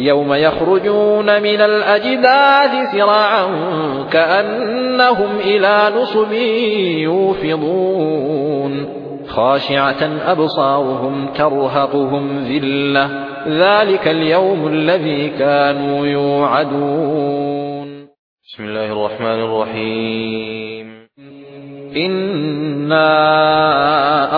يوم يخرجون من الأجداث سراعا كأنهم إلى نصب يوفضون. خاشعة أبصارهم ترهقهم ذلة. ذلك اليوم الذي كانوا يوعدون. بسم الله الرحمن الرحيم. إنا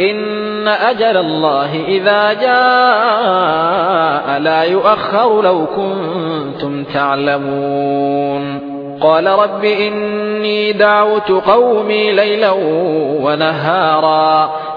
إن أجل الله إذا جاء لا يؤخر لو كنتم تعلمون. قال رب إني دعوت قومي ليلا ونهارا.